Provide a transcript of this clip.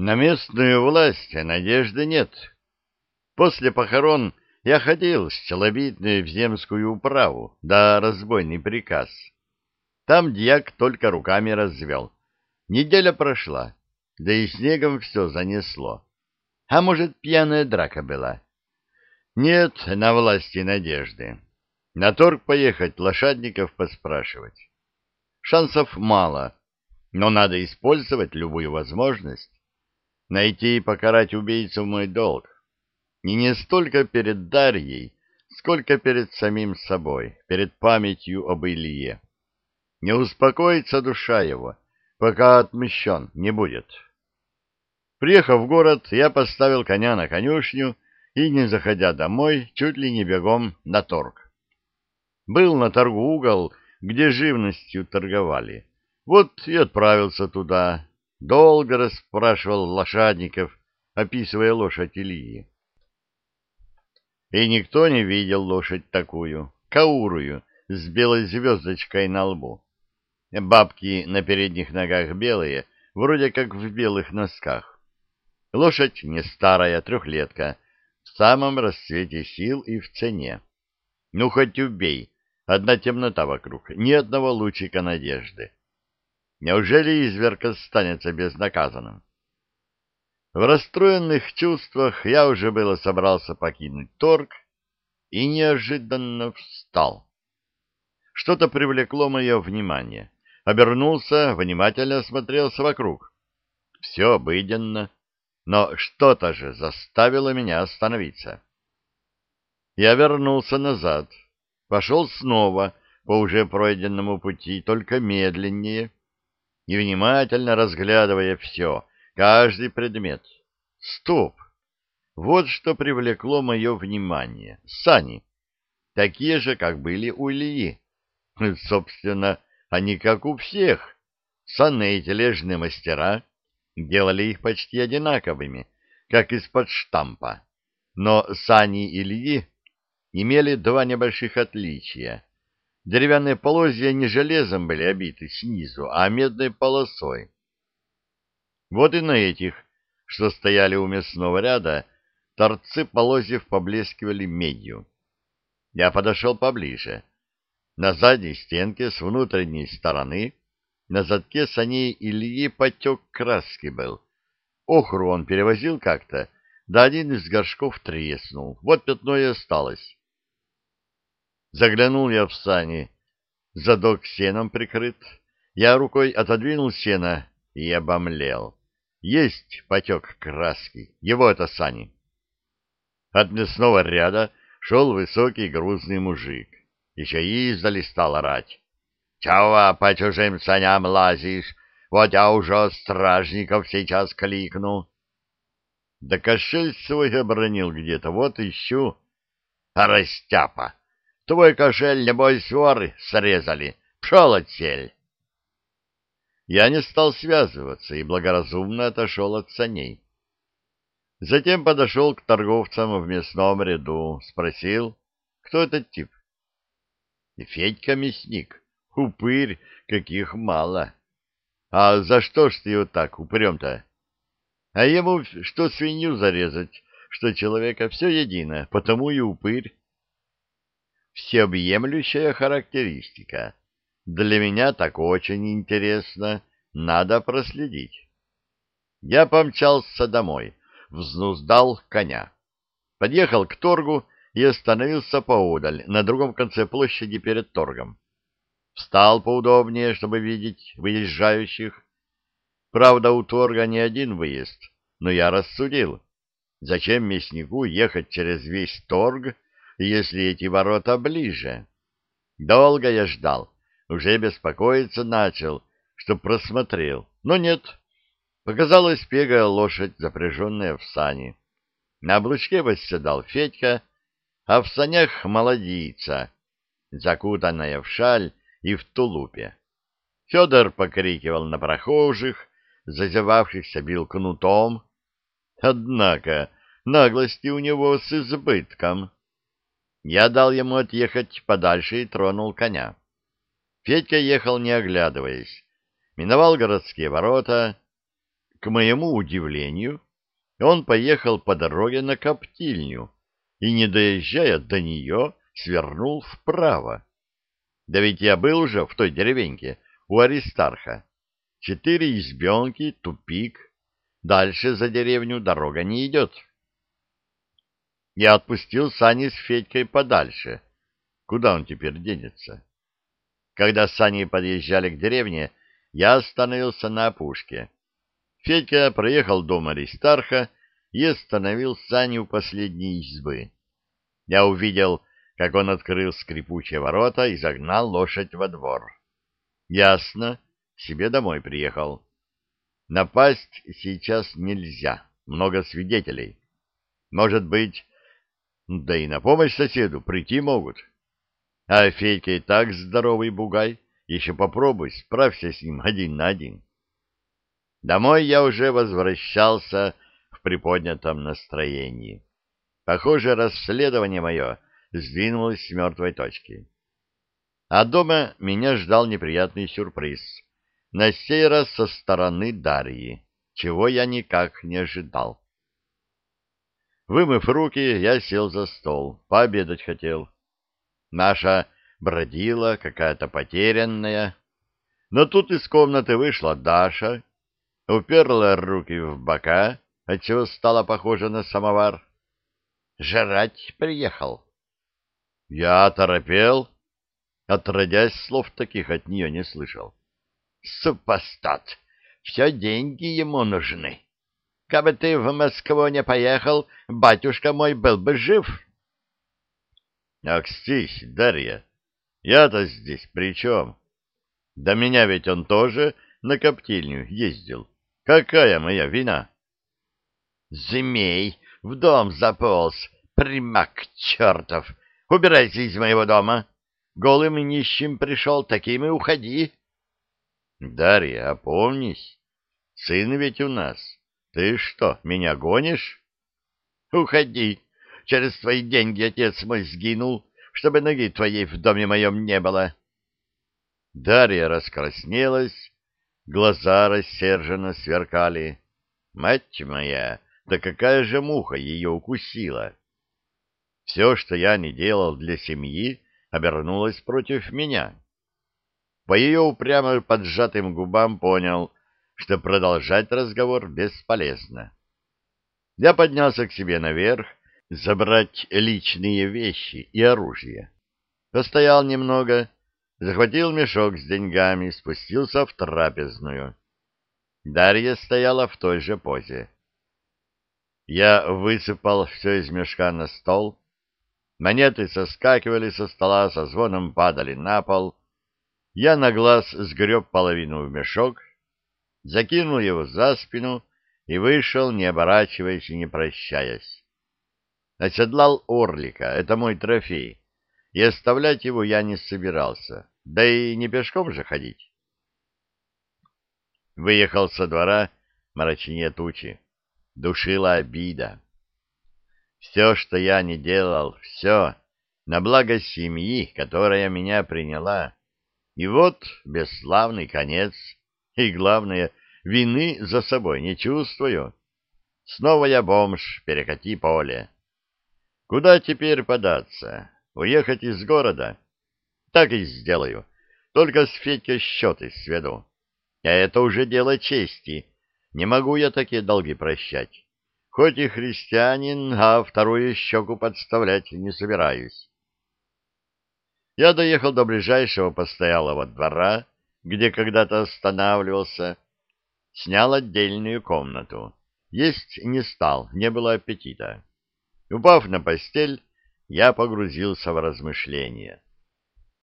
На местную власть надежды нет. После похорон я ходил с челобитной в земскую управу, да разбойный приказ. Там дьяк только руками развел. Неделя прошла, да и снегом все занесло. А может, пьяная драка была? Нет на власти надежды. На торг поехать, лошадников поспрашивать. Шансов мало, но надо использовать любую возможность. Найти и покарать убийцу мой долг. И не столько перед Дарьей, сколько перед самим собой, перед памятью об Илье. Не успокоится душа его, пока отмещен не будет. Приехав в город, я поставил коня на конюшню и, не заходя домой, чуть ли не бегом на торг. Был на торгу угол, где живностью торговали. Вот и отправился туда. Долго расспрашивал лошадников, описывая лошадь Ильи. И никто не видел лошадь такую, каурую, с белой звездочкой на лбу. Бабки на передних ногах белые, вроде как в белых носках. Лошадь не старая, трехлетка, в самом расцвете сил и в цене. Ну, хоть убей, одна темнота вокруг, ни одного лучика надежды. Неужели изверг останется безнаказанным? В расстроенных чувствах я уже было собрался покинуть торг и неожиданно встал. Что-то привлекло мое внимание. Обернулся, внимательно осмотрелся вокруг. Все обыденно, но что-то же заставило меня остановиться. Я вернулся назад, пошел снова по уже пройденному пути, только медленнее, и внимательно разглядывая все, каждый предмет. Стоп! Вот что привлекло мое внимание. Сани. Такие же, как были у Ильи. Собственно, они как у всех. Санные тележные мастера делали их почти одинаковыми, как из-под штампа. Но сани Ильи имели два небольших отличия. Деревянные полозья не железом были обиты снизу, а медной полосой. Вот и на этих, что стояли у мясного ряда, торцы полозьев поблескивали медью. Я подошел поближе. На задней стенке с внутренней стороны на задке саней Ильи потек краски был. Охру он перевозил как-то, да один из горшков треснул. Вот пятно и осталось. Заглянул я в сани. Задок сеном прикрыт. Я рукой отодвинул сено и обомлел. Есть потек краски. Его это сани. От мясного ряда шел высокий грузный мужик еще издали стал орать. «Чего по чужим саням лазишь? Вот я уже стражников сейчас кликну». Да кошель свой обронил где-то, вот ищу. А растяпа, твой кошель, небось, воры срезали. Пшел отсель. Я не стал связываться и благоразумно отошел от саней. Затем подошел к торговцам в мясном ряду, спросил, кто этот тип. Федька мясник, упырь, каких мало. А за что ж ты его так упрем-то? А ему что свинью зарезать, что человека все едино, потому и упырь. Всеобъемлющая характеристика. Для меня так очень интересно, надо проследить. Я помчался домой, взнуздал коня. Подъехал к торгу и остановился поодаль, на другом конце площади перед торгом. Встал поудобнее, чтобы видеть выезжающих. Правда, у торга не один выезд, но я рассудил, зачем мяснику ехать через весь торг, если эти ворота ближе. Долго я ждал, уже беспокоиться начал, что просмотрел, но нет. Показалась пегая лошадь, запряженная в сани. На облучке восседал Федька, а в санях молодица, закутанная в шаль и в тулупе. Федор покрикивал на прохожих, зазевавшихся бил кнутом. Однако наглости у него с избытком. Я дал ему отъехать подальше и тронул коня. Федька ехал, не оглядываясь. Миновал городские ворота. к моему удивлению, он поехал по дороге на коптильню и, не доезжая до нее, свернул вправо. Да ведь я был уже в той деревеньке у Аристарха. Четыре избенки, тупик. Дальше за деревню дорога не идет. Я отпустил Сани с Федькой подальше. Куда он теперь денется? Когда Сани подъезжали к деревне, я остановился на опушке. Федька проехал дом Аристарха и остановил Сани у последней избы. Я увидел, как он открыл скрипучие ворота и загнал лошадь во двор. Ясно, себе домой приехал. Напасть сейчас нельзя, много свидетелей. Может быть, да и на помощь соседу прийти могут. А Федька и так здоровый бугай, еще попробуй, справься с ним один на один. Домой я уже возвращался в приподнятом настроении. Похоже, расследование мое сдвинулось с мертвой точки. А дома меня ждал неприятный сюрприз. На сей раз со стороны Дарьи, чего я никак не ожидал. Вымыв руки, я сел за стол, пообедать хотел. Наша бродила какая-то потерянная. Но тут из комнаты вышла Даша, уперла руки в бока, отчего стала похожа на самовар. «Жрать приехал». Я оторопел, отродясь слов таких от нее не слышал. «Супостат! Все деньги ему нужны. Кабы ты в Москву не поехал, батюшка мой был бы жив». «Акстись, Дарья, я-то здесь при чем? До меня ведь он тоже на коптильню ездил. Какая моя вина?» «Змей в дом заполз, примак чертов! Убирайся из моего дома! Голым и нищим пришел, таким и уходи!» «Дарья, опомнись, сын ведь у нас. Ты что, меня гонишь?» «Уходи!» Через твои деньги отец мой сгинул, чтобы ноги твоей в доме моем не было. Дарья раскраснелась, глаза рассерженно сверкали. Мать моя, да какая же муха ее укусила! Все, что я не делал для семьи, обернулось против меня. По ее упрямо поджатым губам понял, что продолжать разговор бесполезно. Я поднялся к себе наверх, забрать личные вещи и оружие. Постоял немного, захватил мешок с деньгами, спустился в трапезную. Дарья стояла в той же позе. Я высыпал все из мешка на стол. Монеты соскакивали со стола, со звоном падали на пол. Я на глаз сгреб половину в мешок, закинул его за спину и вышел, не оборачиваясь и не прощаясь. Оседлал орлика, это мой трофей, и оставлять его я не собирался, да и не пешком же ходить. Выехал со двора мрачнее тучи, душила обида. Все, что я не делал, все на благо семьи, которая меня приняла. И вот бесславный конец, и, главное, вины за собой не чувствую. Снова я бомж, перекати поле. Куда теперь податься? Уехать из города? Так и сделаю. Только с Федькой счеты сведу. А это уже дело чести. Не могу я такие долги прощать. Хоть и христианин, а вторую щеку подставлять не собираюсь. Я доехал до ближайшего постоялого двора, где когда-то останавливался, снял отдельную комнату. Есть не стал, не было аппетита. Упав на постель, я погрузился в размышления.